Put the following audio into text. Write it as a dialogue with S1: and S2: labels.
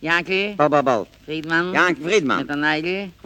S1: Janke,
S2: Bal, bal, bal.
S1: Friedman, met een Nigel.